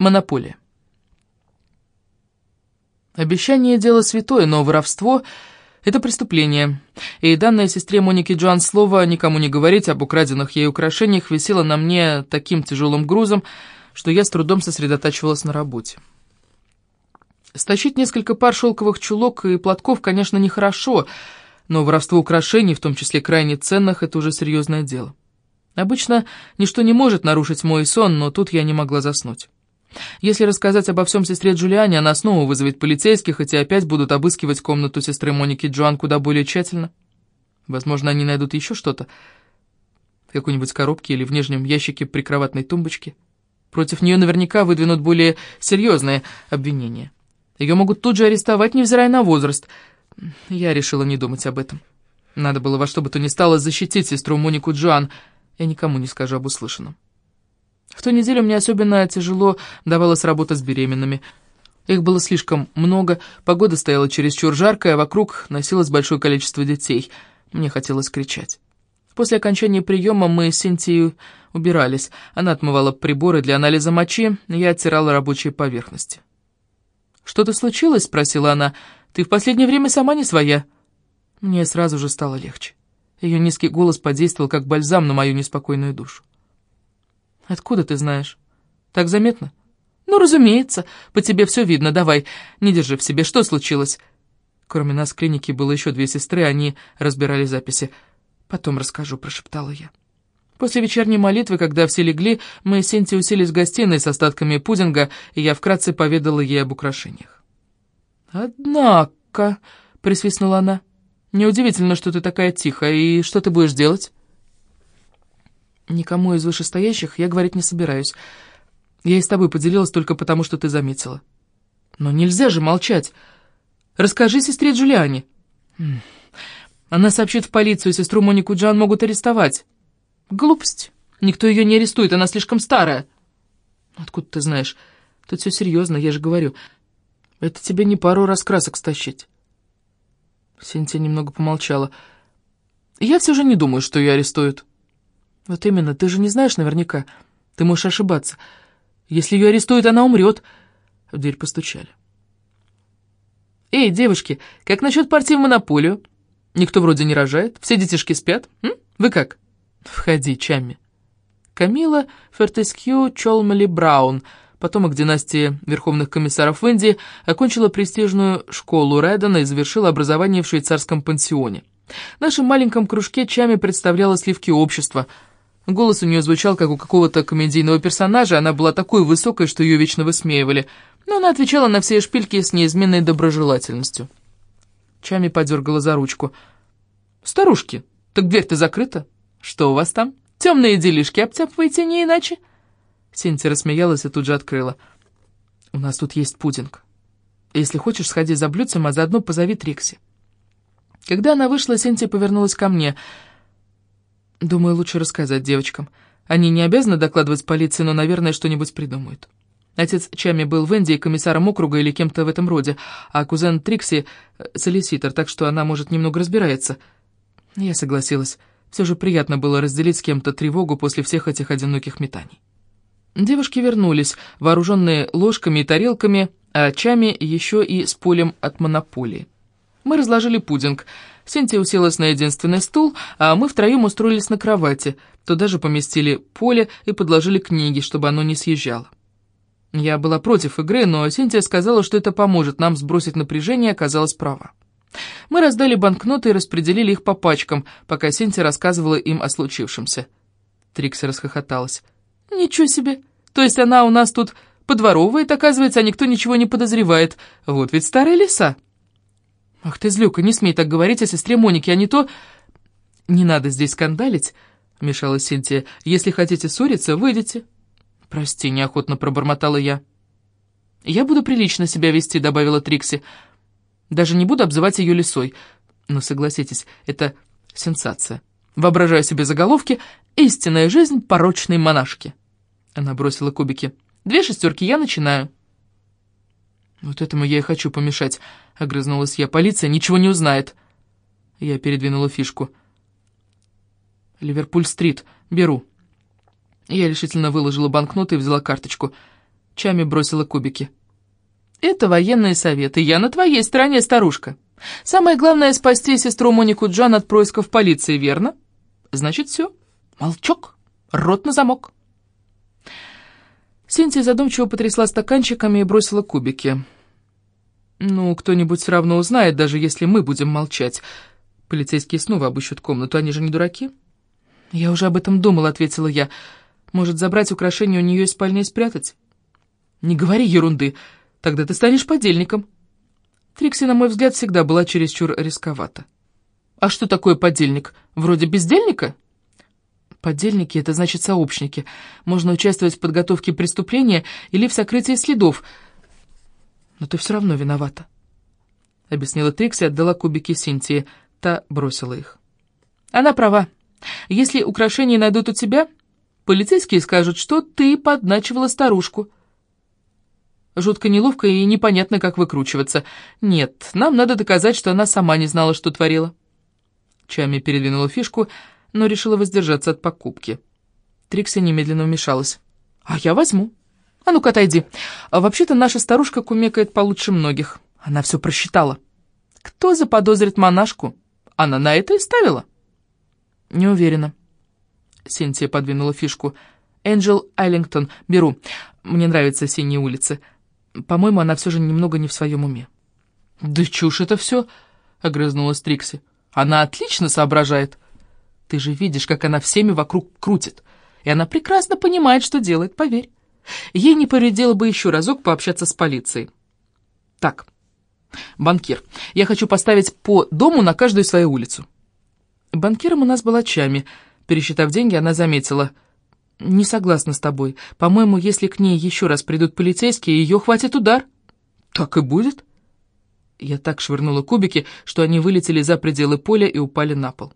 Монополия. Обещание – дело святое, но воровство – это преступление. И данное сестре Монике Джоан слово «никому не говорить» об украденных ей украшениях висело на мне таким тяжелым грузом, что я с трудом сосредотачивалась на работе. Стащить несколько пар шелковых чулок и платков, конечно, нехорошо, но воровство украшений, в том числе крайне ценных, это уже серьезное дело. Обычно ничто не может нарушить мой сон, но тут я не могла заснуть. Если рассказать обо всем сестре Джулиане, она снова вызовет полицейских, и те опять будут обыскивать комнату сестры Моники Джоан куда более тщательно. Возможно, они найдут еще что-то. В какой-нибудь коробке или в нижнем ящике прикроватной тумбочки. Против нее наверняка выдвинут более серьезные обвинения. Ее могут тут же арестовать, невзирая на возраст. Я решила не думать об этом. Надо было во что бы то ни стало защитить сестру Монику Джоан. Я никому не скажу об услышанном. В ту неделю мне особенно тяжело давалась работа с беременными. Их было слишком много, погода стояла чересчур жаркая, а вокруг носилось большое количество детей. Мне хотелось кричать. После окончания приема мы с Синтией убирались. Она отмывала приборы для анализа мочи, я оттирала рабочие поверхности. «Что-то случилось?» — спросила она. «Ты в последнее время сама не своя». Мне сразу же стало легче. Ее низкий голос подействовал, как бальзам на мою неспокойную душу. «Откуда ты знаешь? Так заметно?» «Ну, разумеется. По тебе все видно. Давай, не держи в себе. Что случилось?» Кроме нас в клинике было еще две сестры, они разбирали записи. «Потом расскажу», — прошептала я. После вечерней молитвы, когда все легли, мы с Синти уселись в гостиной с остатками пудинга, и я вкратце поведала ей об украшениях. «Однако», — присвистнула она, — «неудивительно, что ты такая тихая, и что ты будешь делать?» Никому из вышестоящих я говорить не собираюсь. Я и с тобой поделилась только потому, что ты заметила. Но нельзя же молчать. Расскажи сестре Джулиане. Она сообщит в полицию, сестру Монику Джан могут арестовать. Глупость. Никто ее не арестует, она слишком старая. Откуда ты знаешь? Тут все серьезно, я же говорю. Это тебе не пару раскрасок стащить. Синтия немного помолчала. Я все же не думаю, что ее арестуют. «Вот именно, ты же не знаешь наверняка. Ты можешь ошибаться. Если ее арестуют, она умрет». В дверь постучали. «Эй, девушки, как насчет партии в монополию? Никто вроде не рожает, все детишки спят. М? Вы как?» «Входи, Чамми». Камила Фертескью Чолмали Браун, потомок династии верховных комиссаров в Индии, окончила престижную школу Рэддена и завершила образование в швейцарском пансионе. В нашем маленьком кружке Чами представляла сливки общества – Голос у нее звучал, как у какого-то комедийного персонажа, она была такой высокой, что ее вечно высмеивали, но она отвечала на все шпильки с неизменной доброжелательностью. Чами подергала за ручку. «Старушки, так дверь-то закрыта. Что у вас там? Темные делишки обтяпываете не иначе?» Синти рассмеялась и тут же открыла. «У нас тут есть пудинг. Если хочешь, сходи за блюдцем, а заодно позови Трикси». Когда она вышла, Синти повернулась ко мне — Думаю, лучше рассказать девочкам. Они не обязаны докладывать полиции, но, наверное, что-нибудь придумают. Отец Чами был в Индии комиссаром округа или кем-то в этом роде, а кузен Трикси — солиситор, так что она, может, немного разбирается. Я согласилась. Все же приятно было разделить с кем-то тревогу после всех этих одиноких метаний. Девушки вернулись, вооруженные ложками и тарелками, а Чами еще и с полем от монополии. Мы разложили пудинг — Синтия уселась на единственный стул, а мы втроем устроились на кровати. Туда же поместили поле и подложили книги, чтобы оно не съезжало. Я была против игры, но Синтия сказала, что это поможет нам сбросить напряжение, и оказалась права. Мы раздали банкноты и распределили их по пачкам, пока Синтия рассказывала им о случившемся. Трикси расхохоталась. «Ничего себе! То есть она у нас тут подворовывает, оказывается, а никто ничего не подозревает. Вот ведь старая лиса!» «Ах ты, злюка, не смей так говорить о сестре Монике, а не то...» «Не надо здесь скандалить», — вмешалась Синтия. «Если хотите ссориться, выйдите». «Прости», — неохотно пробормотала я. «Я буду прилично себя вести», — добавила Трикси. «Даже не буду обзывать ее лисой. Но согласитесь, это сенсация. Воображаю себе заголовки «Истинная жизнь порочной монашки». Она бросила кубики. «Две шестерки, я начинаю». «Вот этому я и хочу помешать», — огрызнулась я. «Полиция ничего не узнает». Я передвинула фишку. «Ливерпуль-стрит. Беру». Я решительно выложила банкноты и взяла карточку. Чами бросила кубики. «Это военные советы. Я на твоей стороне, старушка. Самое главное — спасти сестру Монику Джан от происков полиции, верно? Значит, все. Молчок. Рот на замок». Синтия задумчиво потрясла стаканчиками и бросила кубики. «Ну, кто-нибудь все равно узнает, даже если мы будем молчать. Полицейские снова обыщут комнату, они же не дураки». «Я уже об этом думала», — ответила я. «Может, забрать украшение у нее из спальни и спрятать?» «Не говори ерунды, тогда ты станешь подельником». Трикси, на мой взгляд, всегда была чересчур рисковата. «А что такое подельник? Вроде бездельника?» «Подельники — это значит сообщники. Можно участвовать в подготовке преступления или в сокрытии следов. Но ты все равно виновата», — объяснила Трикси отдала кубики Синтии. Та бросила их. «Она права. Если украшения найдут у тебя, полицейские скажут, что ты подначивала старушку». Жутко неловко и непонятно, как выкручиваться. Нет, нам надо доказать, что она сама не знала, что творила. Чами передвинула фишку, но решила воздержаться от покупки. Трикси немедленно вмешалась. «А я возьму. А ну-ка, отойди. А вообще-то наша старушка кумекает получше многих. Она все просчитала. Кто заподозрит монашку? Она на это и ставила?» «Не уверена». Синтия подвинула фишку. «Энджел Айлингтон. Беру. Мне нравятся синие улицы. По-моему, она все же немного не в своем уме». «Да чушь это все!» — огрызнулась Трикси. «Она отлично соображает. Ты же видишь, как она всеми вокруг крутит. И она прекрасно понимает, что делает, поверь. Ей не повредило бы еще разок пообщаться с полицией. Так, банкир, я хочу поставить по дому на каждую свою улицу». Банкиром у нас была Чами. Пересчитав деньги, она заметила — «Не согласна с тобой. По-моему, если к ней еще раз придут полицейские, ее хватит удар». «Так и будет». Я так швырнула кубики, что они вылетели за пределы поля и упали на пол.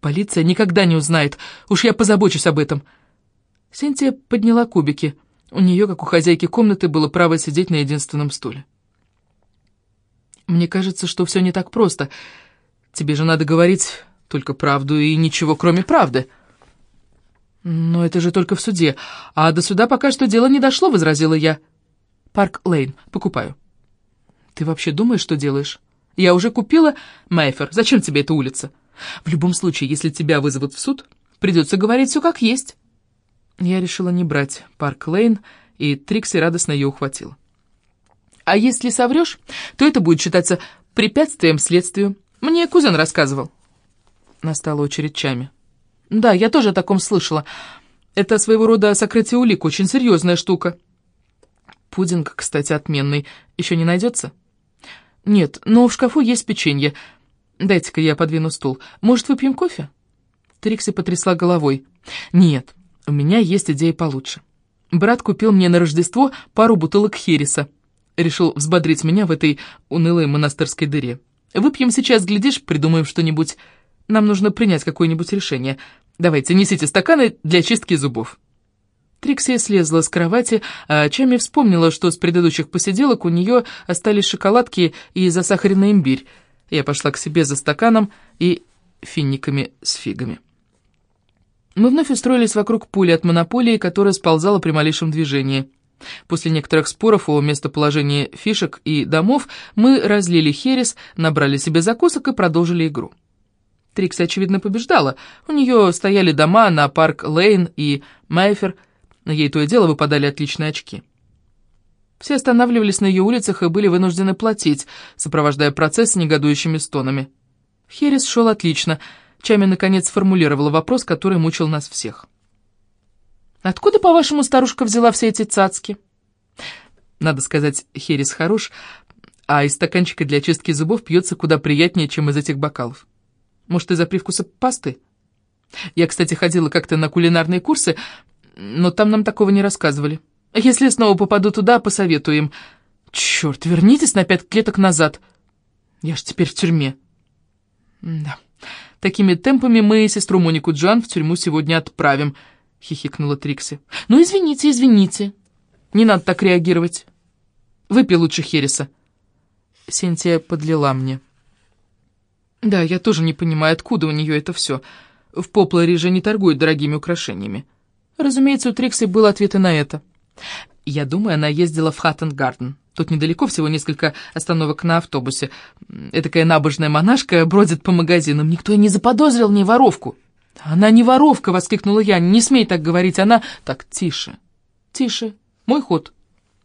«Полиция никогда не узнает. Уж я позабочусь об этом». Синтия подняла кубики. У нее, как у хозяйки комнаты, было право сидеть на единственном стуле. «Мне кажется, что все не так просто. Тебе же надо говорить только правду и ничего, кроме правды». «Но это же только в суде, а до суда пока что дело не дошло», — возразила я. «Парк Лейн, покупаю». «Ты вообще думаешь, что делаешь?» «Я уже купила Майфер. Зачем тебе эта улица?» «В любом случае, если тебя вызовут в суд, придется говорить все как есть». Я решила не брать Парк Лейн, и Трикси радостно ее ухватила. «А если соврешь, то это будет считаться препятствием следствию. Мне кузен рассказывал». Настала очередь Чами. «Да, я тоже о таком слышала. Это своего рода сокрытие улик, очень серьезная штука». «Пудинг, кстати, отменный. Еще не найдется?» «Нет, но в шкафу есть печенье. Дайте-ка я подвину стул. Может, выпьем кофе?» Трикси потрясла головой. «Нет, у меня есть идея получше. Брат купил мне на Рождество пару бутылок хереса. Решил взбодрить меня в этой унылой монастырской дыре. Выпьем сейчас, глядишь, придумаем что-нибудь. Нам нужно принять какое-нибудь решение. Давайте, несите стаканы для чистки зубов». Трикси слезла с кровати, а Чами вспомнила, что с предыдущих посиделок у нее остались шоколадки и засахаренный имбирь. Я пошла к себе за стаканом и финиками с фигами. Мы вновь устроились вокруг пули от монополии, которая сползала при малейшем движении. После некоторых споров о местоположении фишек и домов мы разлили херес, набрали себе закусок и продолжили игру. Трикси, очевидно, побеждала. У нее стояли дома на Парк Лейн и Майфер. Ей то и дело выпадали отличные очки. Все останавливались на ее улицах и были вынуждены платить, сопровождая процесс негодующими стонами. Херес шел отлично. Чами, наконец, сформулировала вопрос, который мучил нас всех. «Откуда, по-вашему, старушка взяла все эти цацки?» Надо сказать, Херес хорош, а из стаканчика для чистки зубов пьется куда приятнее, чем из этих бокалов. Может, из-за привкуса пасты? Я, кстати, ходила как-то на кулинарные курсы, но там нам такого не рассказывали. Если снова попаду туда, посоветую им. Черт, вернитесь на пять клеток назад. Я ж теперь в тюрьме. Да, такими темпами мы сестру Монику Джан в тюрьму сегодня отправим, хихикнула Трикси. Ну, извините, извините. Не надо так реагировать. Выпей лучше Хереса. Синтия подлила мне. Да, я тоже не понимаю, откуда у нее это все. В Попларе же не торгуют дорогими украшениями. Разумеется, у Трикси был ответ и на это. Я думаю, она ездила в Хаттенгарден. Тут недалеко, всего несколько остановок на автобусе. Этакая набожная монашка бродит по магазинам. Никто и не заподозрил в ней воровку. «Она не воровка!» — воскликнула я. «Не смей так говорить, она...» «Так, тише, тише. Мой ход.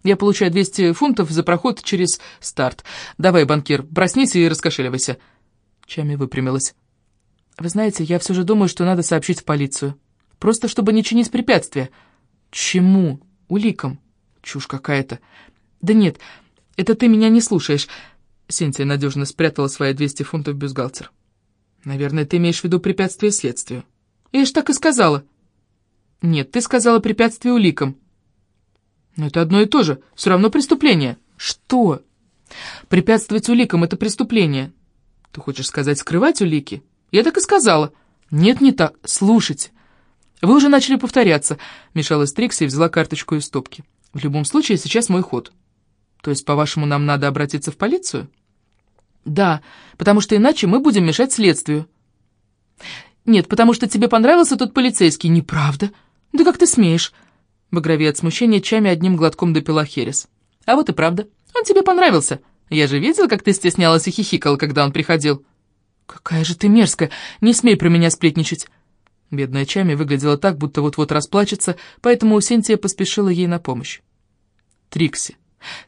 Я получаю 200 фунтов за проход через старт. Давай, банкир, проснись и раскошеливайся». Чами выпрямилась. «Вы знаете, я все же думаю, что надо сообщить в полицию. Просто чтобы не чинить препятствия». «Чему? Уликам?» «Чушь какая-то». «Да нет, это ты меня не слушаешь». Синтия надежно спрятала свои 200 фунтов в бюстгальтер. «Наверное, ты имеешь в виду препятствие следствию». «Я ж так и сказала». «Нет, ты сказала препятствие уликам». «Но это одно и то же, все равно преступление». «Что?» «Препятствовать уликам — это преступление». «Ты хочешь сказать скрывать улики?» «Я так и сказала». «Нет, не так. Слушайте». «Вы уже начали повторяться», — мешалась Трикси и взяла карточку из стопки. «В любом случае, сейчас мой ход». То есть, по-вашему, нам надо обратиться в полицию? Да, потому что иначе мы будем мешать следствию. Нет, потому что тебе понравился тот полицейский. Неправда. Да как ты смеешь? Багровее от смущения Чами одним глотком допила Херес. А вот и правда. Он тебе понравился. Я же видел, как ты стеснялась и хихикала, когда он приходил. Какая же ты мерзкая. Не смей про меня сплетничать. Бедная Чами выглядела так, будто вот-вот расплачется, поэтому Синтия поспешила ей на помощь. Трикси,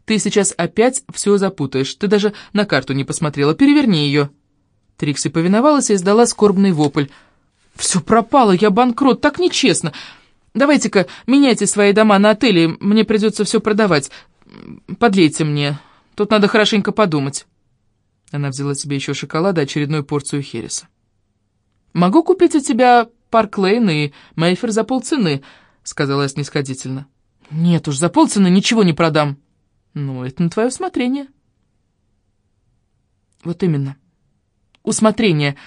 ты сейчас опять все запутаешь. Ты даже на карту не посмотрела. Переверни ее». Трикси повиновалась и издала скорбный вопль. «Все пропало, я банкрот, так нечестно. Давайте-ка меняйте свои дома на отели, мне придется все продавать. Подлейте мне, тут надо хорошенько подумать». Она взяла себе еще шоколада, очередную порцию хереса. «Могу купить у тебя Парк Лейн и Мейфер за полцены», — сказала я снисходительно. «Нет уж, за полцены ничего не продам». Ну, это на твое усмотрение. Вот именно. Усмотрение.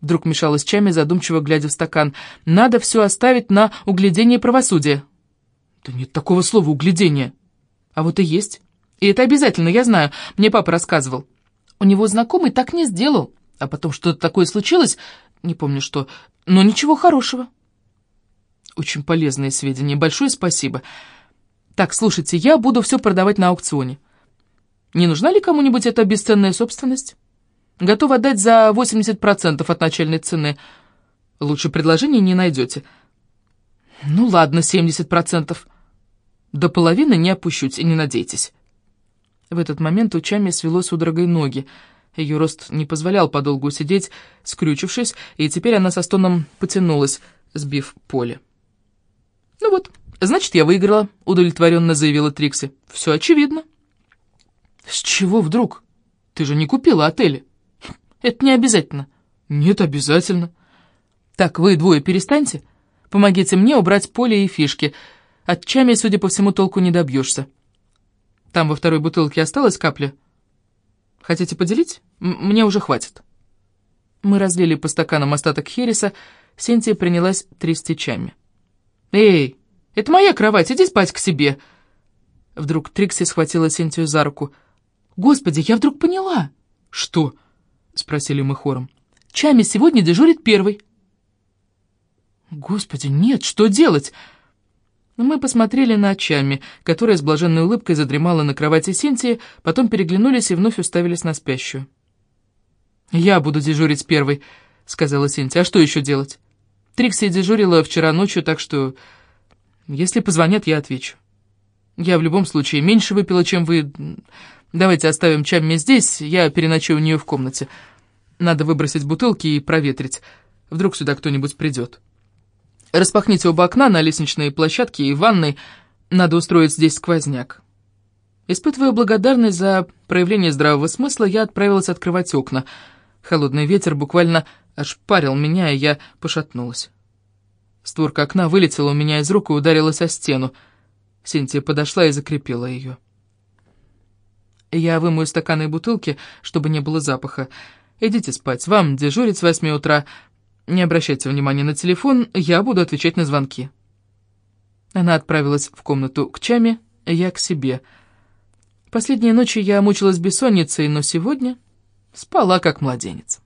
Вдруг мешалась Чами, задумчиво глядя в стакан. Надо все оставить на углядение правосудия. Да нет такого слова «углядение». А вот и есть. И это обязательно, я знаю. Мне папа рассказывал. У него знакомый так не сделал. А потом что-то такое случилось, не помню что, но ничего хорошего. Очень полезные сведения. Большое спасибо. Так, слушайте, я буду все продавать на аукционе. Не нужна ли кому-нибудь эта бесценная собственность? Готов отдать за 80% от начальной цены. Лучше предложения не найдете. Ну ладно, 70%. До половины не опущусь, и не надейтесь. В этот момент у Чами свело судорогой ноги. Ее рост не позволял подолгу сидеть, скрючившись, и теперь она со стоном потянулась, сбив поле. Ну вот, «Значит, я выиграла», — удовлетворенно заявила Трикси. «Все очевидно». «С чего вдруг? Ты же не купила отели». «Это не обязательно». «Нет, обязательно». «Так, вы двое перестаньте. Помогите мне убрать поле и фишки. От чами, судя по всему, толку не добьешься. Там во второй бутылке осталась капля. Хотите поделить? М мне уже хватит». Мы разлили по стаканам остаток хереса, Синтия принялась трясти чами. «Эй, это моя кровать, иди спать к себе!» Вдруг Трикси схватила Синтию за руку. «Господи, я вдруг поняла!» «Что?» — спросили мы хором. «Чами сегодня дежурит первый». «Господи, нет, что делать?» Мы посмотрели на Чами, которая с блаженной улыбкой задремала на кровати Синтии, потом переглянулись и вновь уставились на спящую. «Я буду дежурить первой», — сказала Синтия. «А что еще делать?» Трикси дежурила вчера ночью, так что если позвонят, я отвечу. Я в любом случае меньше выпила, чем вы. Давайте оставим Чамми здесь, я переночую у нее в комнате. Надо выбросить бутылки и проветрить. Вдруг сюда кто-нибудь придет. Распахните оба окна на лестничной площадке и ванной. Надо устроить здесь сквозняк. Испытывая благодарность за проявление здравого смысла, я отправилась открывать окна. Холодный ветер буквально аж парил меня, и я пошатнулась. Створка окна вылетела у меня из рук и ударилась о стену. Синтия подошла и закрепила ее. Я вымою стаканы и бутылки, чтобы не было запаха. Идите спать, вам дежурить с восьми утра. Не обращайте внимания на телефон, я буду отвечать на звонки. Она отправилась в комнату к Чаме, я к себе. Последние ночи я мучилась бессонницей, но сегодня спала как младенец.